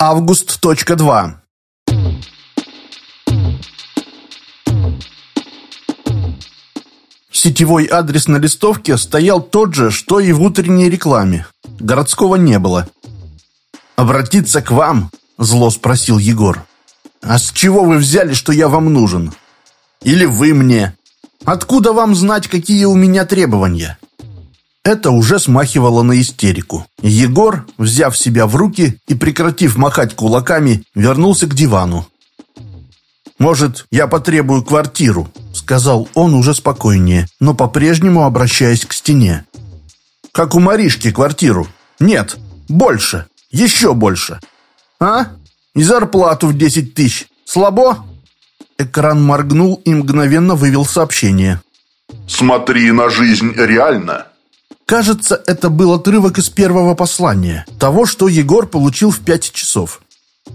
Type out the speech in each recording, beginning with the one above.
Август.2 Сетевой адрес на листовке стоял тот же, что и в утренней рекламе. Городского не было. «Обратиться к вам?» – зло спросил Егор. «А с чего вы взяли, что я вам нужен? Или вы мне? Откуда вам знать, какие у меня требования?» Это уже смахивало на истерику. Егор, взяв себя в руки и прекратив махать кулаками, вернулся к дивану. «Может, я потребую квартиру?» — сказал он уже спокойнее, но по-прежнему обращаясь к стене. «Как у Маришки квартиру? Нет, больше, еще больше. А? И зарплату в десять тысяч. Слабо?» Экран моргнул и мгновенно вывел сообщение. «Смотри на жизнь реально». Кажется, это был отрывок из первого послания, того, что Егор получил в пять часов.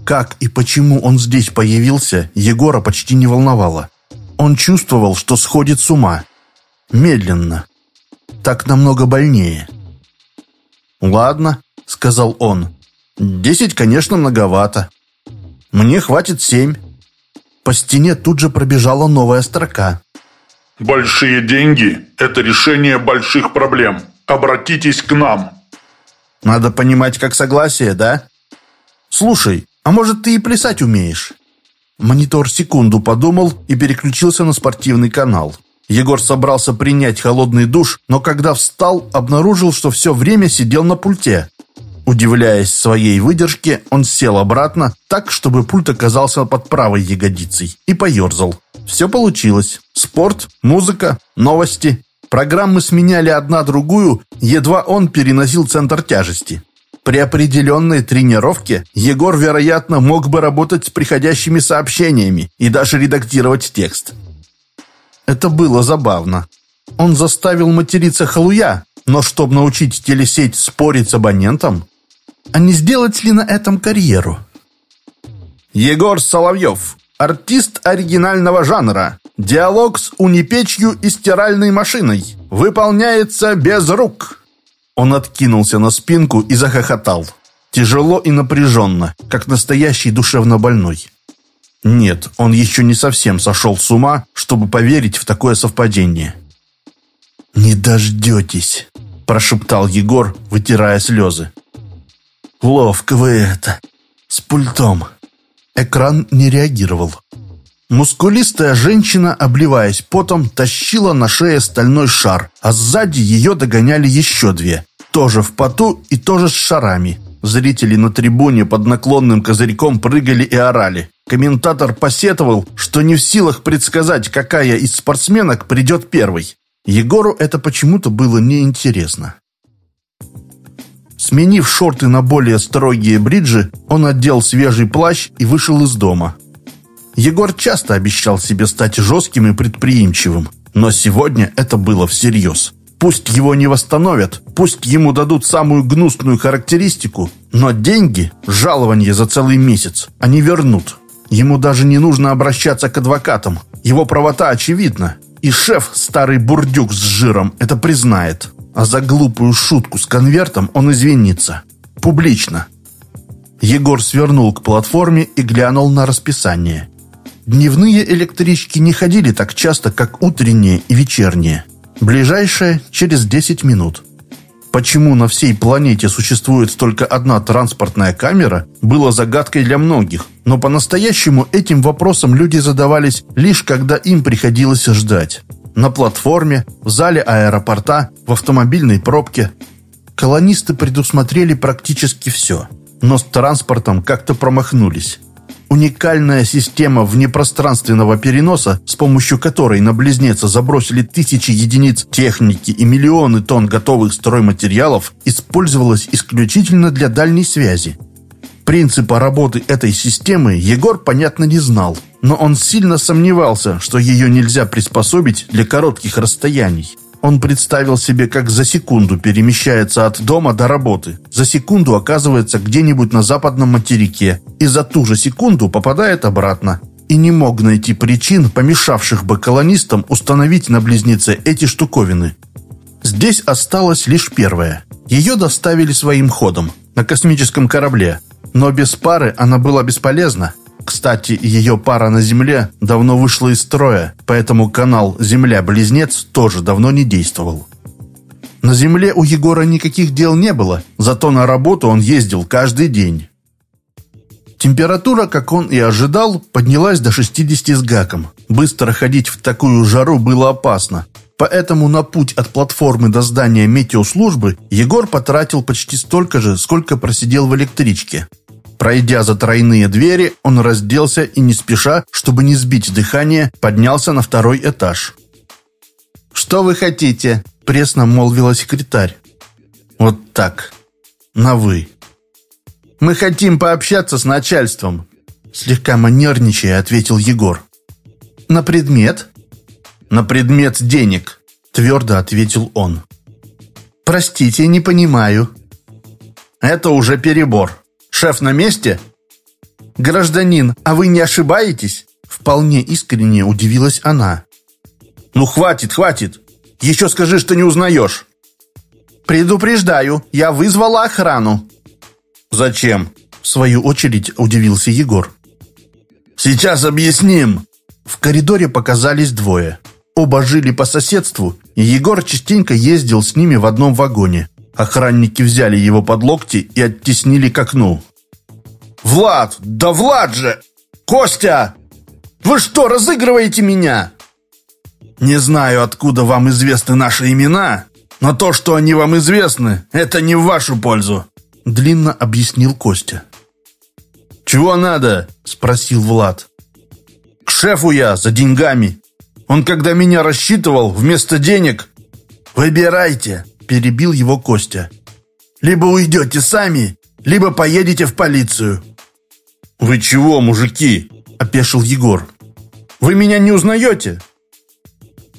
Как и почему он здесь появился, Егора почти не волновало. Он чувствовал, что сходит с ума. Медленно. Так намного больнее. «Ладно», — сказал он. «Десять, конечно, многовато. Мне хватит семь». По стене тут же пробежала новая строка. «Большие деньги – это решение больших проблем. Обратитесь к нам». «Надо понимать как согласие, да?» «Слушай, а может, ты и плясать умеешь?» Монитор секунду подумал и переключился на спортивный канал. Егор собрался принять холодный душ, но когда встал, обнаружил, что все время сидел на пульте. Удивляясь своей выдержке, он сел обратно, так, чтобы пульт оказался под правой ягодицей, и поерзал. Все получилось. Спорт, музыка, новости. Программы сменяли одна другую, едва он переносил центр тяжести. При определенной тренировке Егор, вероятно, мог бы работать с приходящими сообщениями и даже редактировать текст. Это было забавно. Он заставил материться халуя, но чтобы научить телесеть спорить с абонентом, а не сделать ли на этом карьеру? Егор Соловьев, артист оригинального жанра, диалог с унипечью и стиральной машиной, выполняется без рук. Он откинулся на спинку и захохотал. Тяжело и напряженно, как настоящий душевно больной. Нет, он еще не совсем сошел с ума, чтобы поверить в такое совпадение. «Не дождетесь», – прошептал Егор, вытирая слезы. «Ловко вы это, с пультом». Экран не реагировал. Мускулистая женщина, обливаясь потом, тащила на шее стальной шар, а сзади ее догоняли еще две. Тоже в поту и тоже с шарами. Зрители на трибуне под наклонным козырьком прыгали и орали. Комментатор посетовал, что не в силах предсказать, какая из спортсменок придет первой. Егору это почему-то было неинтересно. Сменив шорты на более строгие бриджи, он одел свежий плащ и вышел из дома. Егор часто обещал себе стать жестким и предприимчивым, но сегодня это было всерьез. Пусть его не восстановят, пусть ему дадут самую гнусную характеристику, но деньги, жалование за целый месяц, они вернут. Ему даже не нужно обращаться к адвокатам. Его правота очевидна. И шеф, старый бурдюк с жиром, это признает. А за глупую шутку с конвертом он извинится. Публично. Егор свернул к платформе и глянул на расписание. Дневные электрички не ходили так часто, как утренние и вечерние. Ближайшая через 10 минут. Почему на всей планете существует только одна транспортная камера, было загадкой для многих, но по-настоящему этим вопросом люди задавались лишь когда им приходилось ждать. На платформе, в зале аэропорта, в автомобильной пробке. Колонисты предусмотрели практически все, но с транспортом как-то промахнулись. Уникальная система внепространственного переноса, с помощью которой на Близнеца забросили тысячи единиц техники и миллионы тонн готовых стройматериалов, использовалась исключительно для дальней связи. Принципа работы этой системы Егор, понятно, не знал, но он сильно сомневался, что ее нельзя приспособить для коротких расстояний. Он представил себе, как за секунду перемещается от дома до работы, за секунду оказывается где-нибудь на западном материке и за ту же секунду попадает обратно. И не мог найти причин, помешавших бы колонистам установить на близнеце эти штуковины. Здесь осталось лишь первое. Ее доставили своим ходом, на космическом корабле. Но без пары она была бесполезна. Кстати, ее пара на Земле давно вышла из строя, поэтому канал «Земля-близнец» тоже давно не действовал. На Земле у Егора никаких дел не было, зато на работу он ездил каждый день. Температура, как он и ожидал, поднялась до 60 с гаком. Быстро ходить в такую жару было опасно. Поэтому на путь от платформы до здания метеослужбы Егор потратил почти столько же, сколько просидел в электричке. Пройдя за тройные двери, он разделся и не спеша, чтобы не сбить дыхание, поднялся на второй этаж. «Что вы хотите?» – пресно молвила секретарь. «Вот так. На «вы». «Мы хотим пообщаться с начальством», — слегка манерничая ответил Егор. «На предмет?» «На предмет денег», — твердо ответил он. «Простите, не понимаю». «Это уже перебор. Шеф на месте?» «Гражданин, а вы не ошибаетесь?» Вполне искренне удивилась она. «Ну, хватит, хватит. Еще скажи, что не узнаешь». «Предупреждаю, я вызвала охрану», «Зачем?» – в свою очередь удивился Егор. «Сейчас объясним!» В коридоре показались двое. Оба жили по соседству, и Егор частенько ездил с ними в одном вагоне. Охранники взяли его под локти и оттеснили к окну. «Влад! Да Влад же! Костя! Вы что, разыгрываете меня?» «Не знаю, откуда вам известны наши имена, но то, что они вам известны, это не в вашу пользу. Длинно объяснил Костя. «Чего надо?» – спросил Влад. «К шефу я, за деньгами. Он, когда меня рассчитывал, вместо денег...» «Выбирайте!» – перебил его Костя. «Либо уйдете сами, либо поедете в полицию». «Вы чего, мужики?» – опешил Егор. «Вы меня не узнаете?»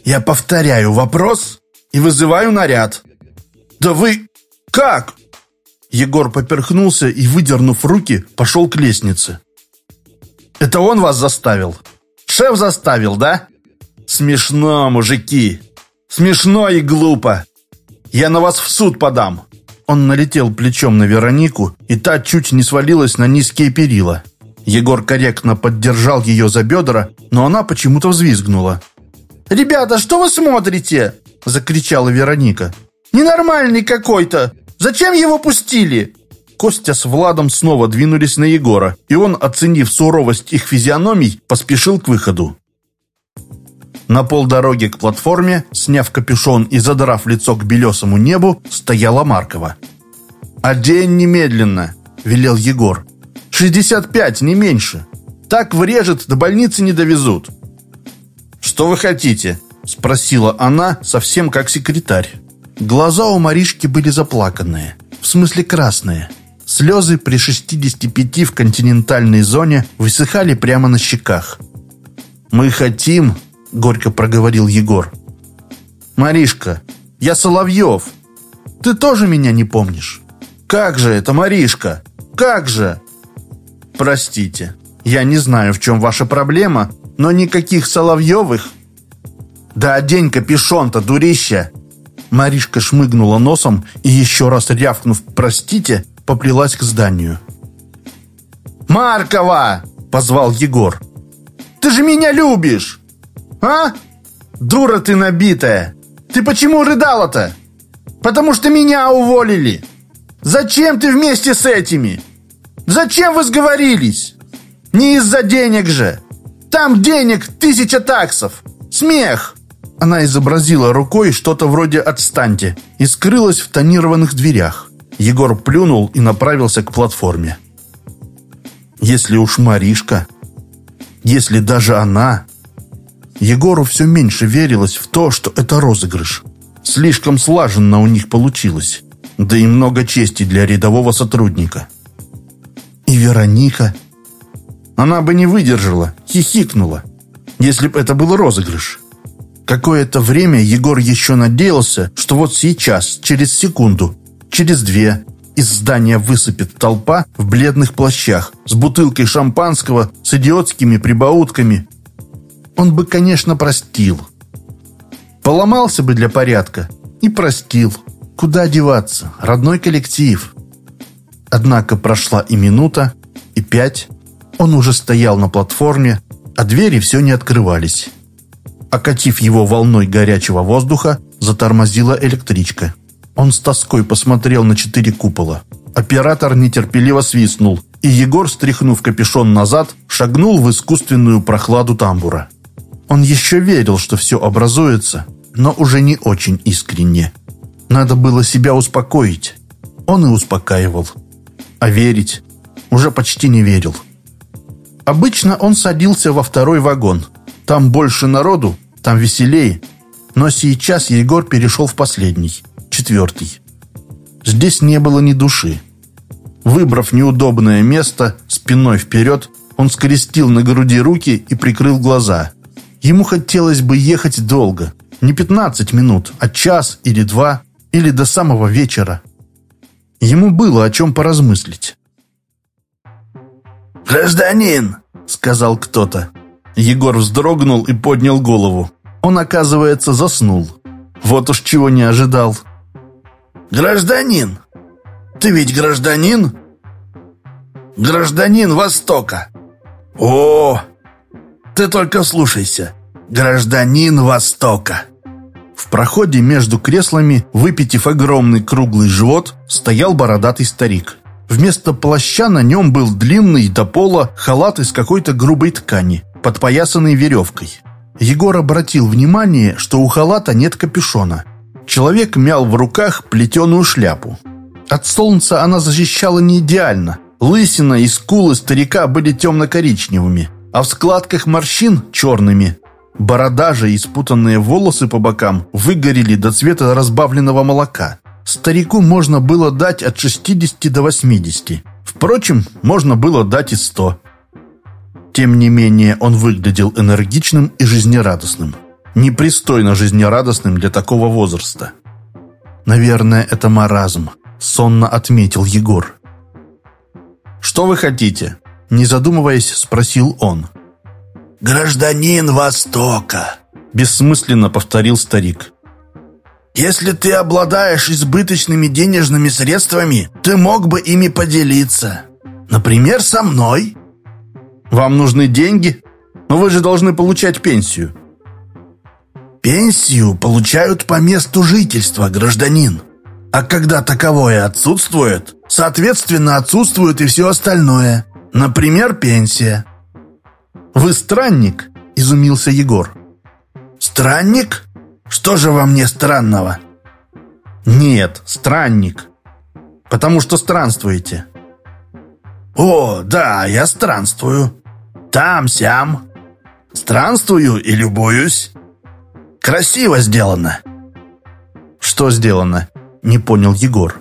«Я повторяю вопрос и вызываю наряд». «Да вы... как?» Егор поперхнулся и, выдернув руки, пошел к лестнице. «Это он вас заставил? Шеф заставил, да? Смешно, мужики. Смешно и глупо. Я на вас в суд подам». Он налетел плечом на Веронику, и та чуть не свалилась на низкие перила. Егор корректно поддержал ее за бедра, но она почему-то взвизгнула. «Ребята, что вы смотрите?» – закричала Вероника. «Ненормальный какой-то! Зачем его пустили?» Костя с Владом снова двинулись на Егора, и он, оценив суровость их физиономий, поспешил к выходу. На полдороги к платформе, сняв капюшон и задрав лицо к белесому небу, стояла Маркова. «Одень немедленно!» – велел Егор. «Шестьдесят пять, не меньше. Так врежет, до больницы не довезут». «Что вы хотите?» – спросила она, совсем как секретарь. Глаза у Маришки были заплаканные, в смысле красные. Слезы при 65 в континентальной зоне высыхали прямо на щеках. «Мы хотим», — горько проговорил Егор. «Маришка, я Соловьев. Ты тоже меня не помнишь? Как же это, Маришка? Как же?» «Простите, я не знаю, в чем ваша проблема, но никаких Соловьевых...» «Да одень капюшон-то, дурища!» Маришка шмыгнула носом и, еще раз рявкнув «простите», поплелась к зданию. «Маркова!» — позвал Егор. «Ты же меня любишь! А? Дура ты набитая! Ты почему рыдала-то? Потому что меня уволили! Зачем ты вместе с этими? Зачем вы сговорились? Не из-за денег же! Там денег тысяча таксов! Смех!» Она изобразила рукой что-то вроде «отстаньте» и скрылась в тонированных дверях. Егор плюнул и направился к платформе. Если уж Маришка, если даже она... Егору все меньше верилось в то, что это розыгрыш. Слишком слаженно у них получилось. Да и много чести для рядового сотрудника. И Вероника... Она бы не выдержала, хихикнула, если бы это был розыгрыш. Какое-то время Егор еще надеялся, что вот сейчас, через секунду, через две, из здания высыпет толпа в бледных плащах, с бутылкой шампанского, с идиотскими прибаутками. Он бы, конечно, простил. Поломался бы для порядка и простил. Куда деваться? Родной коллектив. Однако прошла и минута, и пять. Он уже стоял на платформе, а двери все не открывались. Окатив его волной горячего воздуха, затормозила электричка. Он с тоской посмотрел на четыре купола. Оператор нетерпеливо свистнул, и Егор, стряхнув капюшон назад, шагнул в искусственную прохладу тамбура. Он еще верил, что все образуется, но уже не очень искренне. Надо было себя успокоить. Он и успокаивал. А верить уже почти не верил. Обычно он садился во второй вагон. Там больше народу, там веселее. Но сейчас Егор перешел в последний, четвертый. Здесь не было ни души. Выбрав неудобное место, спиной вперед, он скрестил на груди руки и прикрыл глаза. Ему хотелось бы ехать долго. Не 15 минут, а час или два, или до самого вечера. Ему было о чем поразмыслить. «Гражданин!» — сказал кто-то. Егор вздрогнул и поднял голову. Он, оказывается, заснул. Вот уж чего не ожидал. «Гражданин! Ты ведь гражданин?» «Гражданин Востока!» «О, ты только слушайся! Гражданин Востока!» В проходе между креслами, выпитив огромный круглый живот, стоял бородатый старик. Вместо плаща на нем был длинный до пола халат из какой-то грубой ткани, подпоясанный веревкой. Егор обратил внимание, что у халата нет капюшона. Человек мял в руках плетеную шляпу. От солнца она защищала не идеально. Лысина и скулы старика были темно-коричневыми, а в складках морщин – черными. Борода же и спутанные волосы по бокам выгорели до цвета разбавленного молока. Старику можно было дать от 60 до 80. Впрочем, можно было дать и 100. Тем не менее, он выглядел энергичным и жизнерадостным. Непристойно жизнерадостным для такого возраста. «Наверное, это маразм», — сонно отметил Егор. «Что вы хотите?» Не задумываясь, спросил он. «Гражданин Востока», — бессмысленно повторил старик. Если ты обладаешь избыточными денежными средствами, ты мог бы ими поделиться. Например, со мной. Вам нужны деньги? Но вы же должны получать пенсию. Пенсию получают по месту жительства, гражданин. А когда таковое отсутствует, соответственно, отсутствует и все остальное. Например, пенсия. «Вы странник?» – изумился Егор. «Странник?» Что же во мне странного? Нет, странник. Потому что странствуете. О, да, я странствую. Там-сям. Странствую и любуюсь. Красиво сделано. Что сделано? Не понял Егор.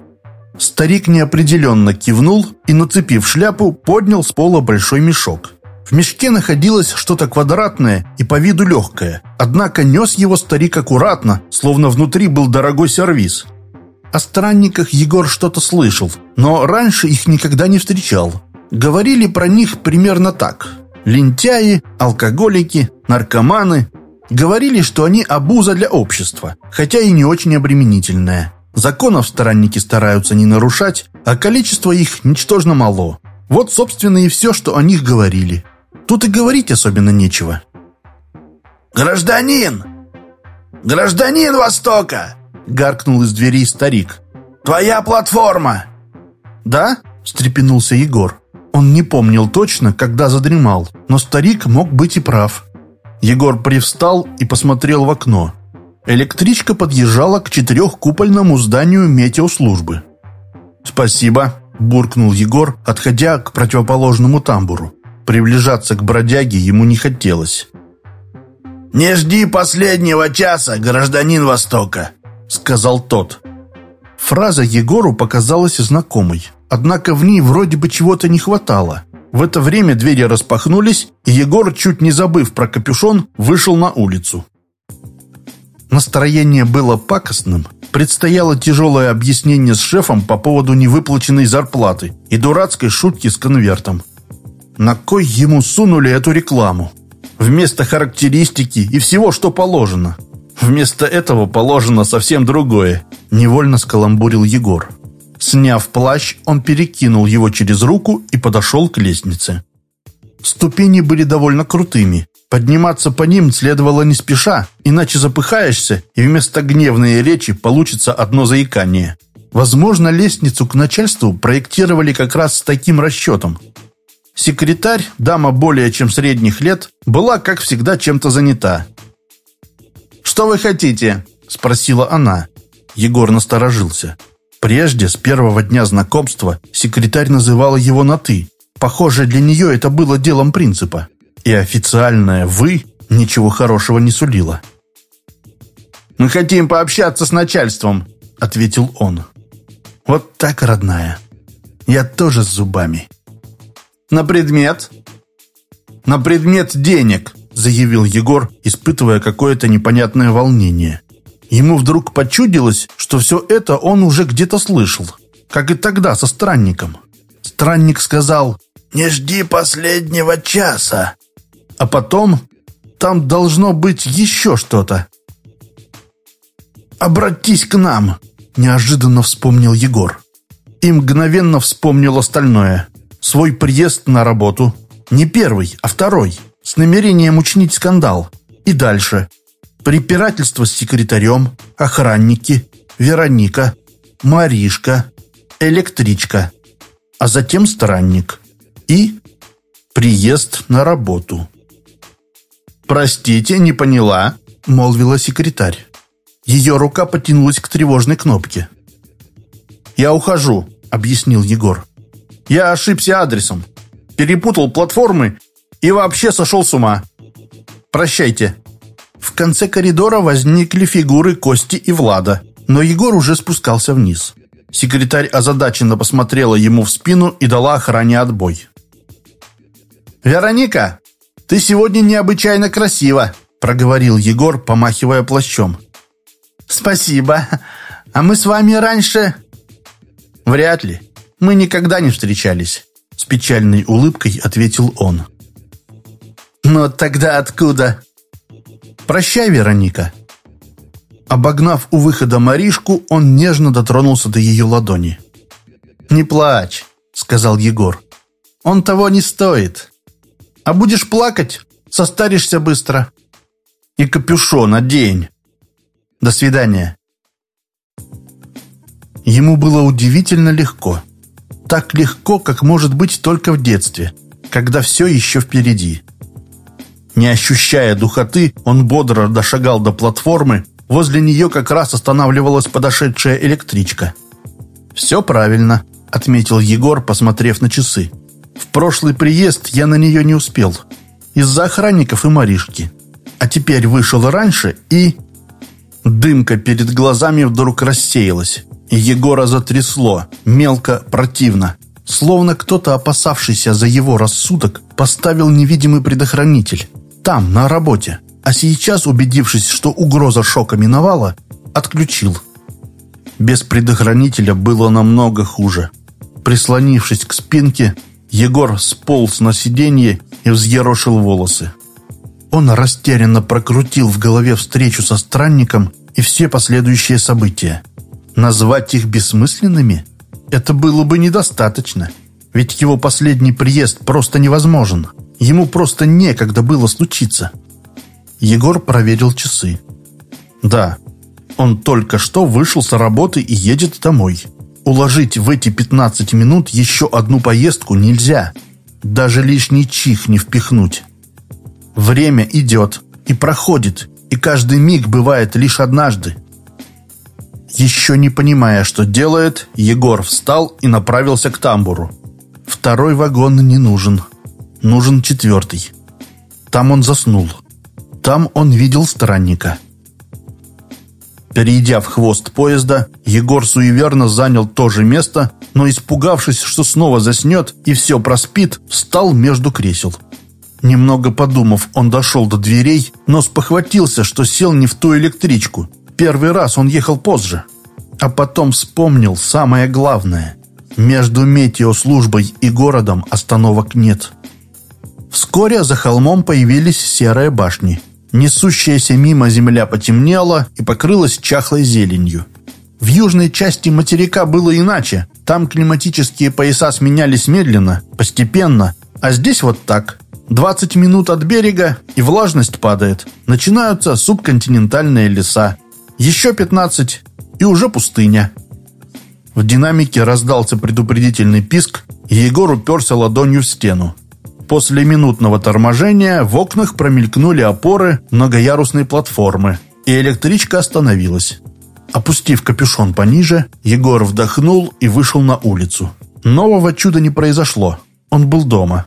Старик неопределенно кивнул и, нацепив шляпу, поднял с пола большой мешок. В мешке находилось что-то квадратное и по виду легкое, однако нес его старик аккуратно, словно внутри был дорогой сервиз. О странниках Егор что-то слышал, но раньше их никогда не встречал. Говорили про них примерно так. Лентяи, алкоголики, наркоманы. Говорили, что они обуза для общества, хотя и не очень обременительная. Законов странники стараются не нарушать, а количество их ничтожно мало. Вот, собственно, и все, что о них говорили. Тут и говорить особенно нечего. «Гражданин! Гражданин Востока!» Гаркнул из двери старик. «Твоя платформа!» «Да?» – встрепенулся Егор. Он не помнил точно, когда задремал, но старик мог быть и прав. Егор привстал и посмотрел в окно. Электричка подъезжала к четырехкупольному зданию метеослужбы. «Спасибо», – буркнул Егор, отходя к противоположному тамбуру. Приближаться к бродяге ему не хотелось. «Не жди последнего часа, гражданин Востока», — сказал тот. Фраза Егору показалась знакомой, однако в ней вроде бы чего-то не хватало. В это время двери распахнулись, и Егор, чуть не забыв про капюшон, вышел на улицу. Настроение было пакостным. Предстояло тяжелое объяснение с шефом по поводу невыплаченной зарплаты и дурацкой шутки с конвертом. На кой ему сунули эту рекламу? Вместо характеристики и всего, что положено. Вместо этого положено совсем другое. Невольно скаламбурил Егор. Сняв плащ, он перекинул его через руку и подошел к лестнице. Ступени были довольно крутыми. Подниматься по ним следовало не спеша, иначе запыхаешься, и вместо гневной речи получится одно заикание. Возможно, лестницу к начальству проектировали как раз с таким расчетом. Секретарь, дама более чем средних лет, была, как всегда, чем-то занята. «Что вы хотите?» – спросила она. Егор насторожился. Прежде, с первого дня знакомства, секретарь называла его на «ты». Похоже, для нее это было делом принципа. И официальное «вы» ничего хорошего не сулило. «Мы хотим пообщаться с начальством», — ответил он. «Вот так, родная. Я тоже с зубами». «На предмет?» «На предмет денег», — заявил Егор, испытывая какое-то непонятное волнение. Ему вдруг почудилось, что все это он уже где-то слышал, как и тогда со странником. Странник сказал «Не жди последнего часа», а потом там должно быть еще что-то. «Обратись к нам», – неожиданно вспомнил Егор. И мгновенно вспомнил остальное. Свой приезд на работу. Не первый, а второй. С намерением учинить скандал. И дальше. Препирательство с секретарем, охранники, Вероника, Маришка, электричка. А затем странник. И приезд на работу. «Простите, не поняла», — молвила секретарь. Ее рука потянулась к тревожной кнопке. «Я ухожу», — объяснил Егор. «Я ошибся адресом, перепутал платформы и вообще сошел с ума. Прощайте». В конце коридора возникли фигуры Кости и Влада, но Егор уже спускался вниз. Секретарь озадаченно посмотрела ему в спину и дала охране отбой. «Вероника, ты сегодня необычайно красива», — проговорил Егор, помахивая плащом. «Спасибо. А мы с вами раньше...» «Вряд ли. Мы никогда не встречались», — с печальной улыбкой ответил он. «Но тогда откуда?» «Прощай, Вероника». Обогнав у выхода Маришку, он нежно дотронулся до ее ладони. «Не плачь», — сказал Егор. «Он того не стоит. А будешь плакать, состаришься быстро. И капюшон одень. До свидания. Ему было удивительно легко. Так легко, как может быть только в детстве, когда все еще впереди. Не ощущая духоты, он бодро дошагал до платформы, возле нее как раз останавливалась подошедшая электричка. «Все правильно», — отметил Егор, посмотрев на часы. В прошлый приезд я на нее не успел. Из-за охранников и Маришки. А теперь вышел раньше и... Дымка перед глазами вдруг рассеялась. Егора затрясло, мелко, противно. Словно кто-то, опасавшийся за его рассудок, поставил невидимый предохранитель. Там, на работе. А сейчас, убедившись, что угроза шока миновала, отключил. Без предохранителя было намного хуже. Прислонившись к спинке, Егор сполз на сиденье и взъерошил волосы. Он растерянно прокрутил в голове встречу со странником и все последующие события. Назвать их бессмысленными? Это было бы недостаточно. Ведь его последний приезд просто невозможен. Ему просто некогда было случиться. Егор проверил часы. Да, он только что вышел с работы и едет домой. Уложить в эти 15 минут еще одну поездку нельзя. Даже лишний чих не впихнуть. Время идет и проходит, и каждый миг бывает лишь однажды. Еще не понимая, что делает, Егор встал и направился к тамбуру. Второй вагон не нужен. Нужен четвертый. Там он заснул. Там он видел странника. Перейдя в хвост поезда, Егор суеверно занял то же место, но, испугавшись, что снова заснет и все проспит, встал между кресел. Немного подумав, он дошел до дверей, но спохватился, что сел не в ту электричку. Первый раз он ехал позже. А потом вспомнил самое главное. Между метеослужбой и городом остановок нет. Вскоре за холмом появились серые башни – Несущаяся мимо земля потемнела и покрылась чахлой зеленью. В южной части материка было иначе. Там климатические пояса сменялись медленно, постепенно, а здесь вот так. 20 минут от берега, и влажность падает. Начинаются субконтинентальные леса. Еще 15, и уже пустыня. В динамике раздался предупредительный писк, и Егор уперся ладонью в стену. После минутного торможения в окнах промелькнули опоры многоярусной платформы, и электричка остановилась. Опустив капюшон пониже, Егор вдохнул и вышел на улицу. Нового чуда не произошло. Он был дома.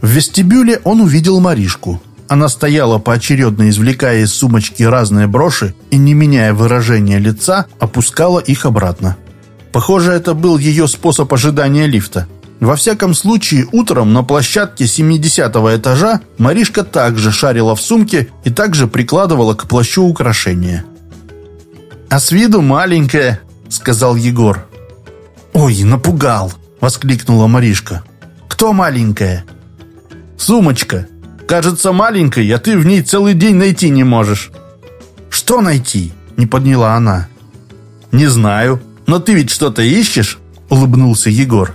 В вестибюле он увидел Маришку. Она стояла поочередно, извлекая из сумочки разные броши и, не меняя выражения лица, опускала их обратно. Похоже, это был ее способ ожидания лифта. Во всяком случае, утром на площадке 70-го этажа Маришка также шарила в сумке и также прикладывала к плащу украшения. «А с виду маленькая», — сказал Егор. «Ой, напугал!» — воскликнула Маришка. «Кто маленькая?» «Сумочка. Кажется маленькой, а ты в ней целый день найти не можешь». «Что найти?» — не подняла она. «Не знаю. Но ты ведь что-то ищешь?» — улыбнулся Егор.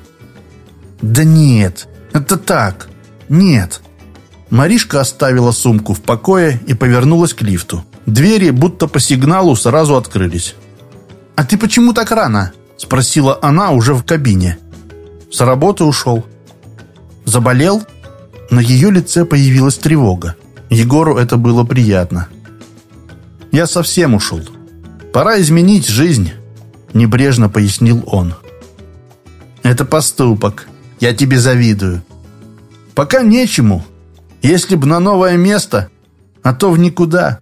«Да нет, это так. Нет». Маришка оставила сумку в покое и повернулась к лифту. Двери, будто по сигналу, сразу открылись. «А ты почему так рано?» – спросила она уже в кабине. «С работы ушел». «Заболел?» На ее лице появилась тревога. Егору это было приятно. «Я совсем ушел. Пора изменить жизнь», – небрежно пояснил он. «Это поступок», я тебе завидую. Пока нечему. Если б на новое место, а то в никуда.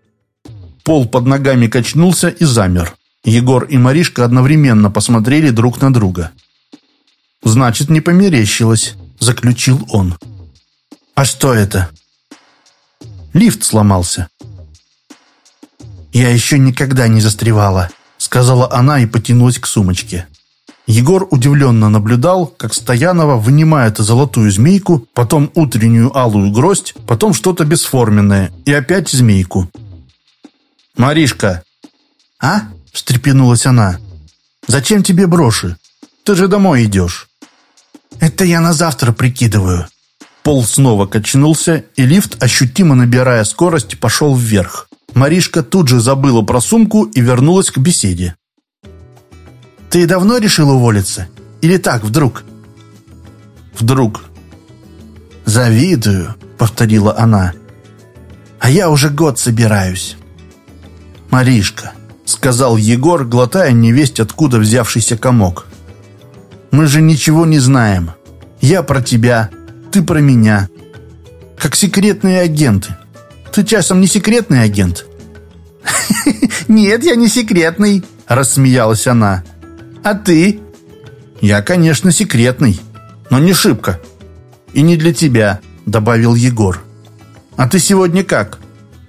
Пол под ногами качнулся и замер. Егор и Маришка одновременно посмотрели друг на друга. «Значит, не померещилось», — заключил он. «А что это?» «Лифт сломался». «Я еще никогда не застревала», — сказала она и потянулась к сумочке. Егор удивленно наблюдал, как Стоянова вынимает золотую змейку, потом утреннюю алую гроздь, потом что-то бесформенное и опять змейку. «Маришка!» «А?» – встрепенулась она. «Зачем тебе броши? Ты же домой идешь». «Это я на завтра прикидываю». Пол снова качнулся, и лифт, ощутимо набирая скорость, пошел вверх. Маришка тут же забыла про сумку и вернулась к беседе. Ты давно решил уволиться? Или так, вдруг?» «Вдруг». «Завидую», — повторила она. «А я уже год собираюсь». «Маришка», — сказал Егор, глотая невесть откуда взявшийся комок. «Мы же ничего не знаем. Я про тебя, ты про меня. Как секретные агенты. Ты часом не секретный агент?» «Нет, я не секретный», — рассмеялась она. А ты? Я, конечно, секретный, но не шибко. И не для тебя, добавил Егор. А ты сегодня как?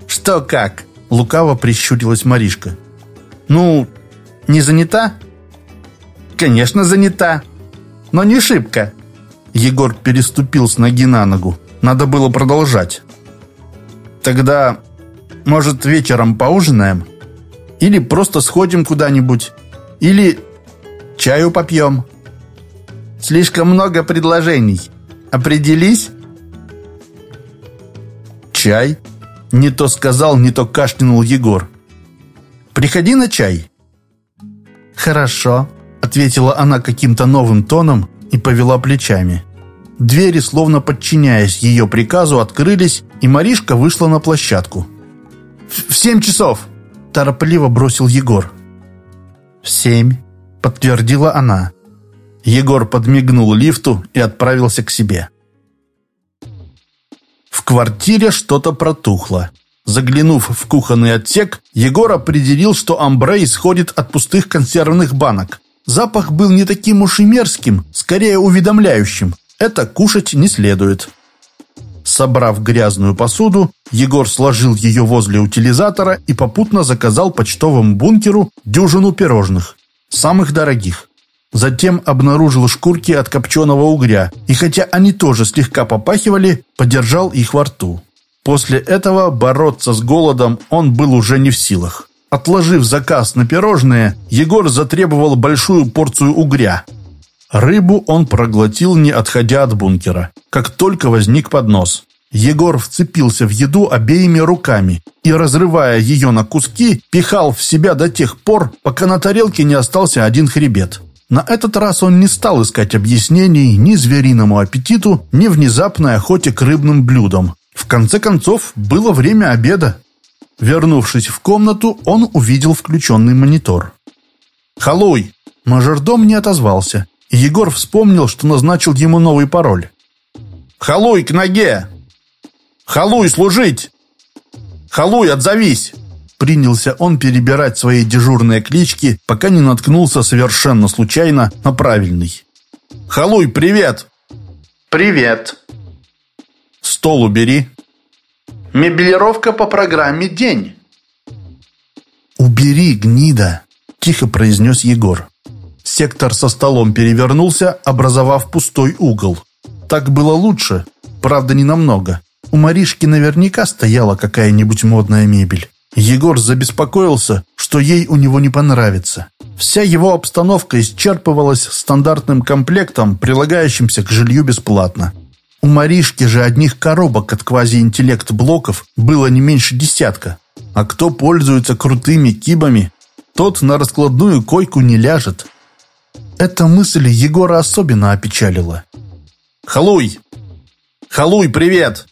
Что как? Лукаво прищурилась Маришка. Ну, не занята? Конечно, занята. Но не шибко. Егор переступил с ноги на ногу. Надо было продолжать. Тогда, может, вечером поужинаем? Или просто сходим куда-нибудь? Или Чаю попьем. Слишком много предложений. Определись? Чай? Не то сказал, не то кашлянул Егор. Приходи на чай. Хорошо, ответила она каким-то новым тоном и повела плечами. Двери, словно подчиняясь ее приказу, открылись, и Маришка вышла на площадку. «В семь часов!» – торопливо бросил Егор. «В семь», подтвердила она. Егор подмигнул лифту и отправился к себе. В квартире что-то протухло. Заглянув в кухонный отсек, Егор определил, что амбре исходит от пустых консервных банок. Запах был не таким уж и мерзким, скорее уведомляющим. Это кушать не следует. Собрав грязную посуду, Егор сложил ее возле утилизатора и попутно заказал почтовому бункеру дюжину пирожных самых дорогих. Затем обнаружил шкурки от копченого угря, и хотя они тоже слегка попахивали, подержал их во рту. После этого бороться с голодом он был уже не в силах. Отложив заказ на пирожные, Егор затребовал большую порцию угря. Рыбу он проглотил, не отходя от бункера, как только возник поднос. Егор вцепился в еду обеими руками и, разрывая ее на куски, пихал в себя до тех пор, пока на тарелке не остался один хребет. На этот раз он не стал искать объяснений ни звериному аппетиту, ни внезапной охоте к рыбным блюдам. В конце концов, было время обеда. Вернувшись в комнату, он увидел включенный монитор. «Халуй!» Мажордом не отозвался. Егор вспомнил, что назначил ему новый пароль. «Халуй, к ноге!» «Халуй, служить!» «Халуй, отзовись!» Принялся он перебирать свои дежурные клички, пока не наткнулся совершенно случайно на правильный. «Халуй, привет!» «Привет!» «Стол убери!» «Мебелировка по программе «День». «Убери, гнида!» – тихо произнес Егор. Сектор со столом перевернулся, образовав пустой угол. Так было лучше, правда, не намного. У Маришки наверняка стояла какая-нибудь модная мебель. Егор забеспокоился, что ей у него не понравится. Вся его обстановка исчерпывалась стандартным комплектом, прилагающимся к жилью бесплатно. У Маришки же одних коробок от квазиинтеллект-блоков было не меньше десятка. А кто пользуется крутыми кибами, тот на раскладную койку не ляжет. Эта мысль Егора особенно опечалила. «Халуй! Халуй, привет!»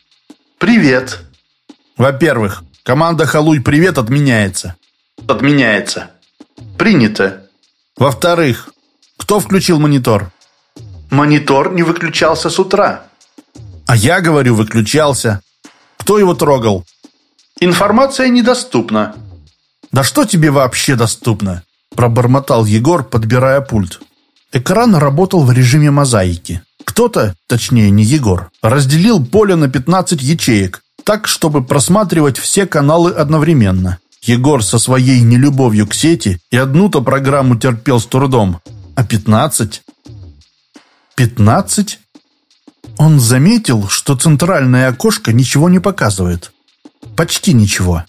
«Привет!» «Во-первых, команда «Халуй, привет» отменяется». «Отменяется». «Принято». «Во-вторых, кто включил монитор?» «Монитор не выключался с утра». «А я говорю, выключался. Кто его трогал?» «Информация недоступна». «Да что тебе вообще доступно?» Пробормотал Егор, подбирая пульт. Экран работал в режиме мозаики. Кто-то, точнее не Егор, разделил поле на 15 ячеек, так, чтобы просматривать все каналы одновременно. Егор со своей нелюбовью к сети и одну-то программу терпел с трудом. А 15? 15? Он заметил, что центральное окошко ничего не показывает. Почти ничего.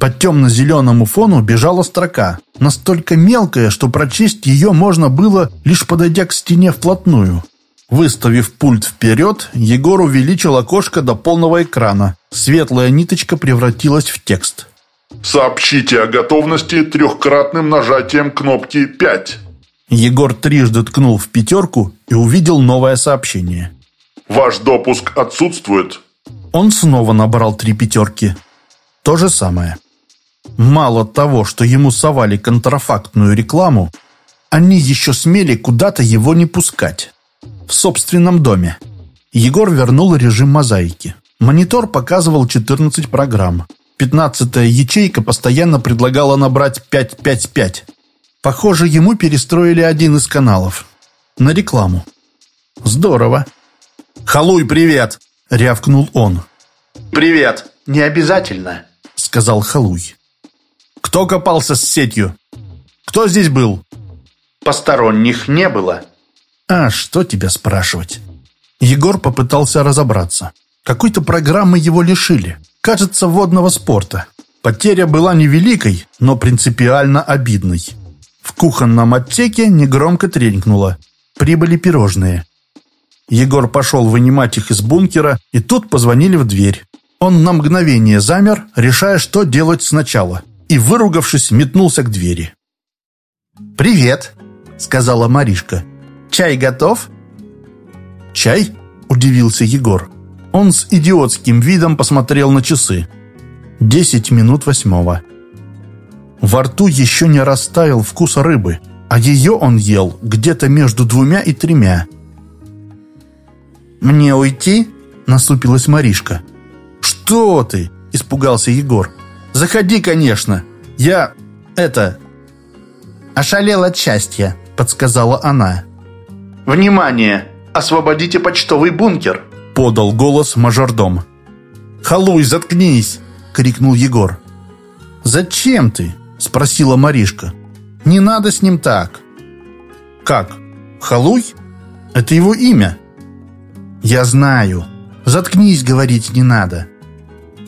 По темно-зеленому фону бежала строка, настолько мелкая, что прочесть ее можно было, лишь подойдя к стене вплотную. Выставив пульт вперед, Егор увеличил окошко до полного экрана. Светлая ниточка превратилась в текст. «Сообщите о готовности трехкратным нажатием кнопки 5». Егор трижды ткнул в пятерку и увидел новое сообщение. «Ваш допуск отсутствует». Он снова набрал три пятерки. То же самое. Мало того, что ему совали контрафактную рекламу, они еще смели куда-то его не пускать в собственном доме. Егор вернул режим мозаики. Монитор показывал 14 программ. Пятнадцатая ячейка постоянно предлагала набрать 555. Похоже, ему перестроили один из каналов. На рекламу. Здорово. «Халуй, привет!» — рявкнул он. «Привет. Не обязательно», — сказал Халуй. «Кто копался с сетью? Кто здесь был?» «Посторонних не было», а что тебя спрашивать? Егор попытался разобраться. Какой-то программы его лишили. Кажется, водного спорта. Потеря была невеликой, но принципиально обидной. В кухонном отсеке негромко тренькнуло. Прибыли пирожные. Егор пошел вынимать их из бункера, и тут позвонили в дверь. Он на мгновение замер, решая, что делать сначала, и, выругавшись, метнулся к двери. «Привет», — сказала Маришка. Чай готов?» «Чай?» – удивился Егор. Он с идиотским видом посмотрел на часы. Десять минут восьмого. Во рту еще не растаял вкус рыбы, а ее он ел где-то между двумя и тремя. «Мне уйти?» – насупилась Маришка. «Что ты?» – испугался Егор. «Заходи, конечно. Я... это...» «Ошалел от счастья», – подсказала она. «Внимание! Освободите почтовый бункер!» Подал голос мажордом. «Халуй, заткнись!» — крикнул Егор. «Зачем ты?» — спросила Маришка. «Не надо с ним так». «Как? Халуй? Это его имя?» «Я знаю. Заткнись, говорить не надо.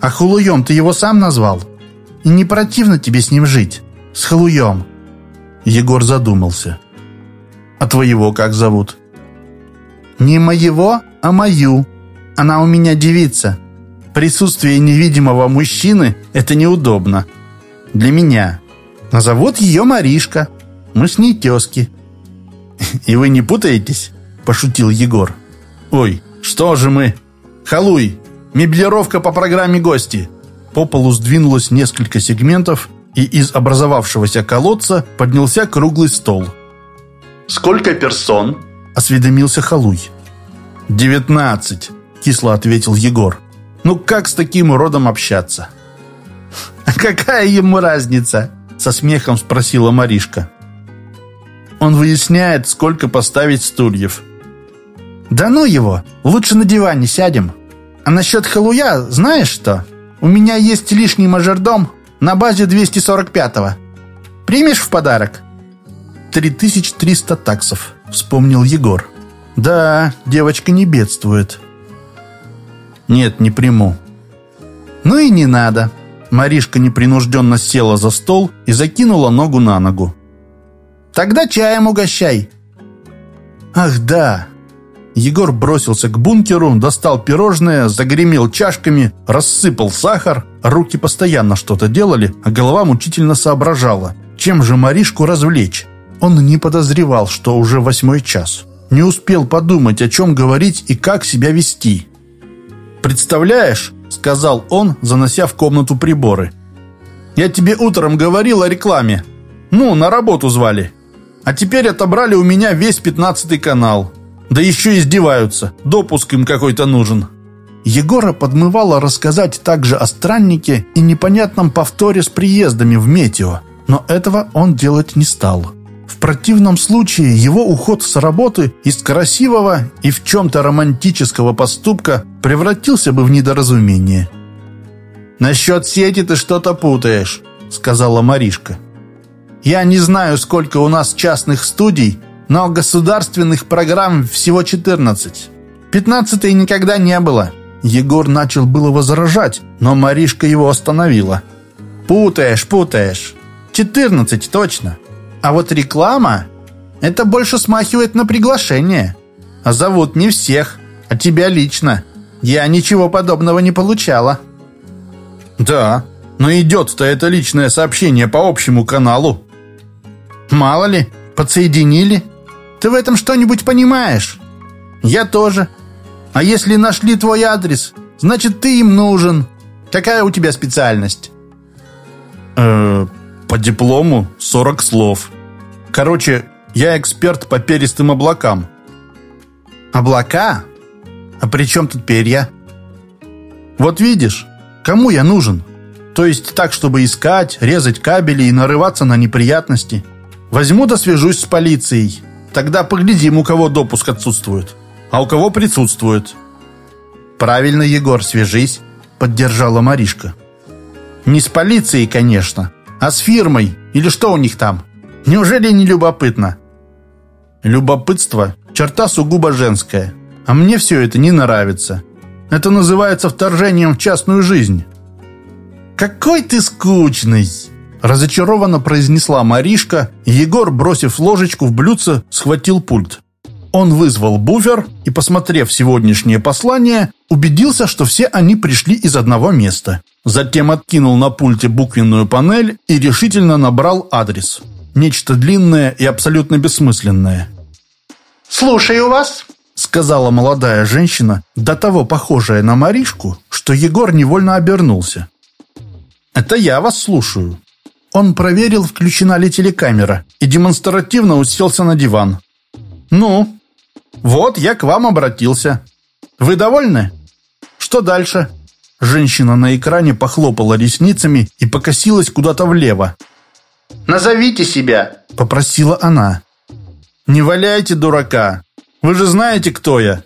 А Халуем ты его сам назвал? И не противно тебе с ним жить? С Халуем?» Егор задумался. А твоего как зовут? Не моего, а мою. Она у меня девица. Присутствие невидимого мужчины – это неудобно. Для меня. А зовут ее Маришка. Мы с ней тезки. «И вы не путаетесь?» – пошутил Егор. «Ой, что же мы? Халуй! Меблировка по программе «Гости». По полу сдвинулось несколько сегментов, и из образовавшегося колодца поднялся круглый стол. «Сколько персон?» – осведомился Халуй. «Девятнадцать», – кисло ответил Егор. «Ну как с таким уродом общаться?» «А какая ему разница?» – со смехом спросила Маришка. Он выясняет, сколько поставить стульев. «Да ну его! Лучше на диване сядем. А насчет халуя, знаешь что? У меня есть лишний мажордом на базе 245-го. Примешь в подарок?» «3300 таксов», — вспомнил Егор. «Да, девочка не бедствует». «Нет, не приму». «Ну и не надо». Маришка непринужденно села за стол и закинула ногу на ногу. Тогда чаем угощай». «Ах, да!» Егор бросился к бункеру, достал пирожное, загремел чашками, рассыпал сахар. Руки постоянно что-то делали, а голова мучительно соображала. Чем же Маришку развлечь? Он не подозревал, что уже восьмой час. Не успел подумать, о чем говорить и как себя вести. «Представляешь?» — сказал он, занося в комнату приборы. «Я тебе утром говорил о рекламе. Ну, на работу звали. А теперь отобрали у меня весь пятнадцатый канал. Да еще издеваются. Допуск им какой-то нужен. Егора подмывало рассказать также о страннике и непонятном повторе с приездами в Метео, но этого он делать не стал. В противном случае его уход с работы из красивого и в чем-то романтического поступка превратился бы в недоразумение. «Насчет сети ты что-то путаешь», — сказала Маришка. Я не знаю, сколько у нас частных студий, но государственных программ всего 14. 15 никогда не было. Егор начал было возражать, но Маришка его остановила. Путаешь, путаешь. 14 точно. А вот реклама это больше смахивает на приглашение. А зовут не всех, а тебя лично. Я ничего подобного не получала. Да, но идет-то это личное сообщение по общему каналу. Мало ли, подсоединили. Ты в этом что-нибудь понимаешь? Я тоже. А если нашли твой адрес, значит, ты им нужен. Какая у тебя специальность? Э, по диплому 40 слов. Короче, я эксперт по перистым облакам. Облака? А при чем тут перья? Вот видишь, кому я нужен? То есть так, чтобы искать, резать кабели и нарываться на неприятности – Возьму да свяжусь с полицией. Тогда поглядим, у кого допуск отсутствует, а у кого присутствует. Правильно, Егор, свяжись, поддержала Маришка. Не с полицией, конечно, а с фирмой. Или что у них там? Неужели не любопытно? Любопытство – черта сугубо женская. А мне все это не нравится. Это называется вторжением в частную жизнь. «Какой ты скучный!» Разочарованно произнесла Маришка, и Егор, бросив ложечку в блюдце, схватил пульт. Он вызвал буфер и, посмотрев сегодняшнее послание, убедился, что все они пришли из одного места. Затем откинул на пульте буквенную панель и решительно набрал адрес. Нечто длинное и абсолютно бессмысленное. «Слушаю вас», — сказала молодая женщина, до того похожая на Маришку, что Егор невольно обернулся. «Это я вас слушаю», он проверил, включена ли телекамера, и демонстративно уселся на диван. «Ну, вот я к вам обратился. Вы довольны? Что дальше?» Женщина на экране похлопала ресницами и покосилась куда-то влево. «Назовите себя», — попросила она. «Не валяйте дурака. Вы же знаете, кто я».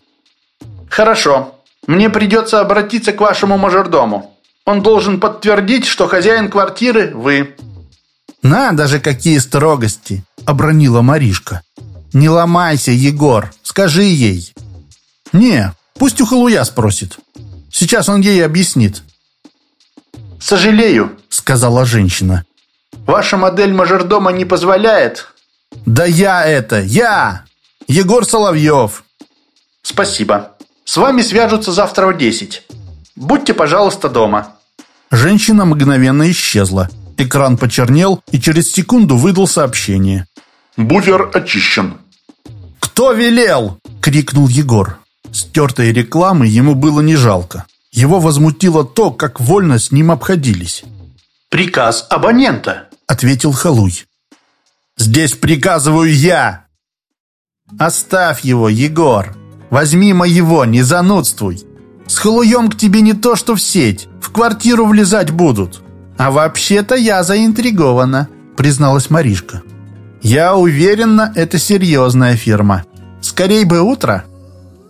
«Хорошо. Мне придется обратиться к вашему мажордому. Он должен подтвердить, что хозяин квартиры вы». «Надо же, какие строгости!» — обронила Маришка. «Не ломайся, Егор, скажи ей». «Не, пусть у Халуя спросит. Сейчас он ей объяснит». «Сожалею», — сказала женщина. «Ваша модель мажордома не позволяет. «Да я это! Я! Егор Соловьев!» «Спасибо. С вами свяжутся завтра в десять. Будьте, пожалуйста, дома». Женщина мгновенно исчезла. Экран почернел и через секунду выдал сообщение. Буфер очищен. «Кто велел?» — крикнул Егор. Стертой рекламы ему было не жалко. Его возмутило то, как вольно с ним обходились. «Приказ абонента», — ответил Халуй. «Здесь приказываю я!» «Оставь его, Егор! Возьми моего, не занудствуй! С Халуем к тебе не то что в сеть, в квартиру влезать будут!» «А вообще-то я заинтригована», — призналась Маришка. «Я уверена, это серьезная фирма. Скорей бы утро!»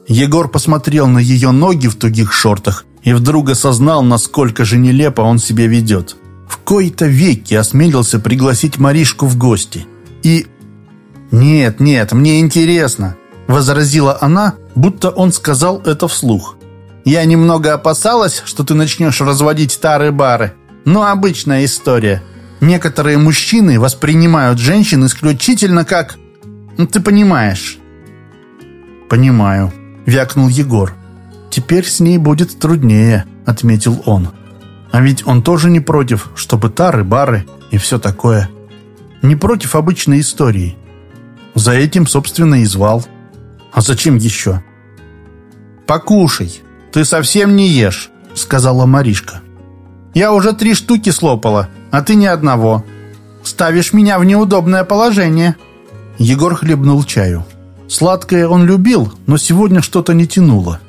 Егор посмотрел на ее ноги в тугих шортах и вдруг осознал, насколько же нелепо он себя ведет. В кои-то веки осмелился пригласить Маришку в гости. И... «Нет, нет, мне интересно», — возразила она, будто он сказал это вслух. «Я немного опасалась, что ты начнешь разводить старые бары, но обычная история. Некоторые мужчины воспринимают женщин исключительно как... Ну, ты понимаешь». «Понимаю», — вякнул Егор. «Теперь с ней будет труднее», — отметил он. «А ведь он тоже не против, чтобы тары, бары и все такое. Не против обычной истории. За этим, собственно, и звал. А зачем еще?» «Покушай, ты совсем не ешь», — сказала Маришка. «Я уже три штуки слопала, а ты ни одного. Ставишь меня в неудобное положение». Егор хлебнул чаю. Сладкое он любил, но сегодня что-то не тянуло.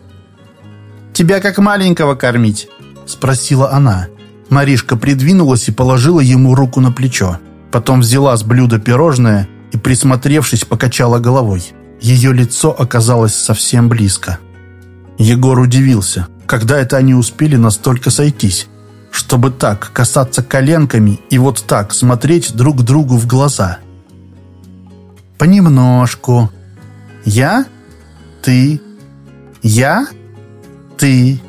«Тебя как маленького кормить?» – спросила она. Маришка придвинулась и положила ему руку на плечо. Потом взяла с блюда пирожное и, присмотревшись, покачала головой. Ее лицо оказалось совсем близко. Егор удивился, когда это они успели настолько сойтись, чтобы так касаться коленками и вот так смотреть друг другу в глаза. «Понемножку», «Я? Ты? Я? Ты?»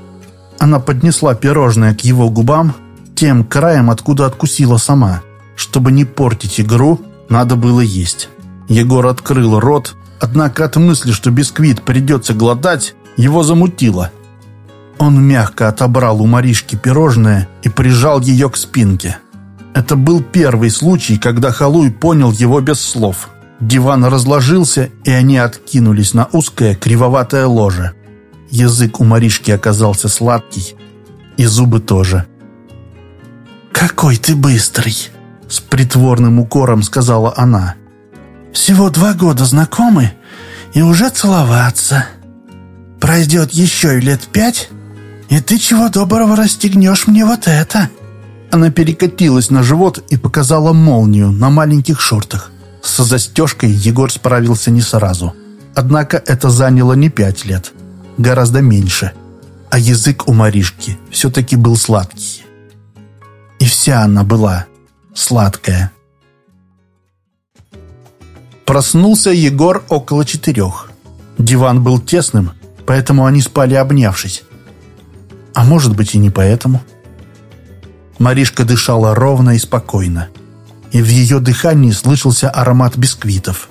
Она поднесла пирожное к его губам, тем краем, откуда откусила сама. Чтобы не портить игру, надо было есть. Егор открыл рот, однако от мысли, что бисквит придется глотать, его замутило. Он мягко отобрал у Маришки пирожное и прижал ее к спинке. Это был первый случай, когда Халуй понял его без слов. Диван разложился, и они откинулись на узкое кривоватое ложе. Язык у Маришки оказался сладкий, и зубы тоже. «Какой ты быстрый!» — с притворным укором сказала она. «Всего два года знакомы, и уже целоваться. Пройдет еще и лет пять, и ты чего доброго расстегнешь мне вот это!» Она перекатилась на живот и показала молнию на маленьких шортах. С застежкой Егор справился не сразу. Однако это заняло не пять лет, гораздо меньше. А язык у Маришки все-таки был сладкий. И вся она была сладкая. Проснулся Егор около четырех. Диван был тесным, поэтому они спали обнявшись. А может быть и не поэтому. Маришка дышала ровно и спокойно и в ее дыхании слышался аромат бисквитов.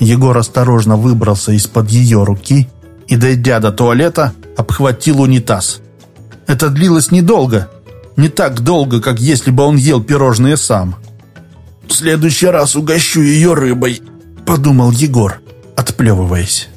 Егор осторожно выбрался из-под ее руки и, дойдя до туалета, обхватил унитаз. Это длилось недолго, не так долго, как если бы он ел пирожные сам. «В следующий раз угощу ее рыбой», — подумал Егор, отплевываясь.